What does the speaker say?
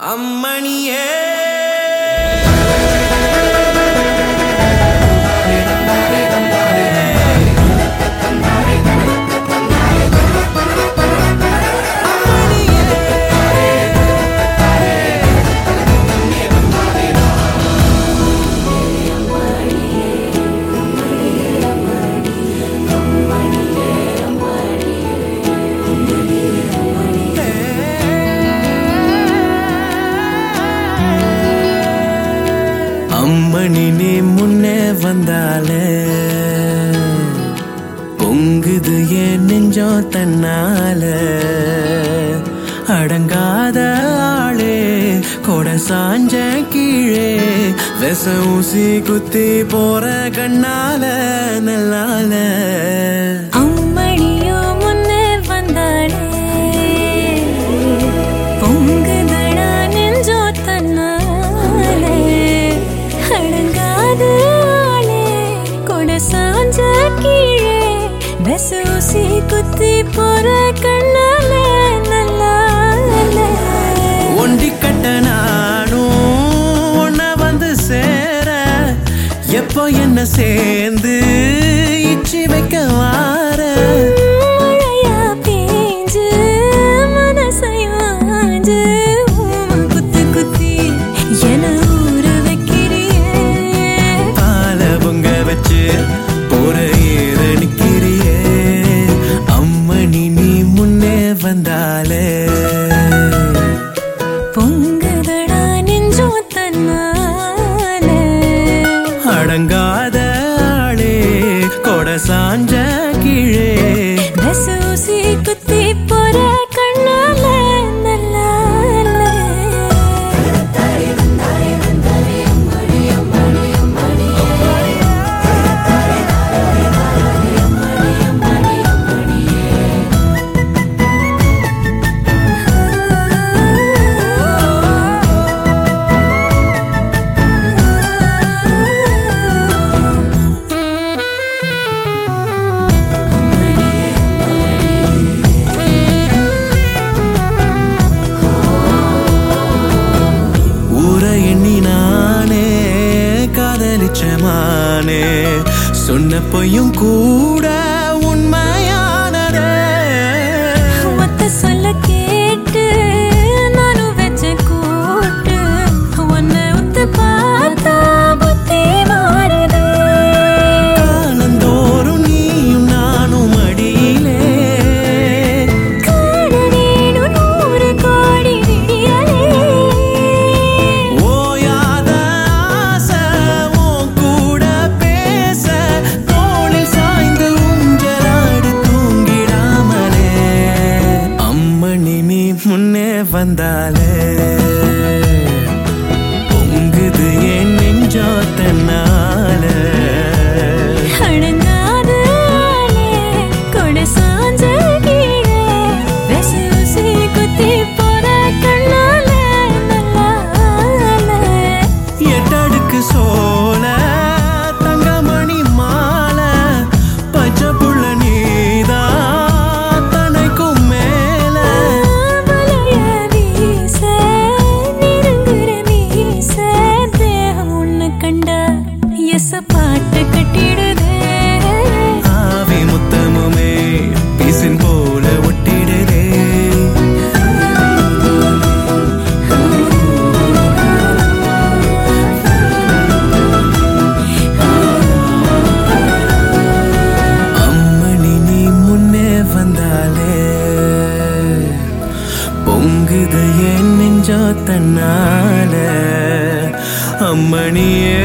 அம்மணியே. அம்மணி நீ முன்னே வந்தாலே பொங்குது என் நெஞ்சோ தன்னால. அடங்காத ஆளே கொட சாஞ்ச கீழே. விச ஊசி குத்தி போற கண்ணால நல்லால. அம்மணியோ வெசூசி குத்தி போற கண்ணால நல்லால ஒண்டி கட்ட நானும் உன்னை வந்து சேர எப்போ என்ன சேர்ந்து இச்சி வைக்க வந்தாலே. பொங்குதடா நெஞ்சோ தன்னாலே அடங்காத ஆளே கொட சாஞ்ச கீழே. காதலிச்ச சொன்ன பொய்யும் கூட உண்மையானதே. ஒத்த சொல்ல கேட்டு வந்தாலே. பொங்குது என் நெஞ்சோ பொங்குது என் நெஞ்சோ தன்னால அம்மணியே.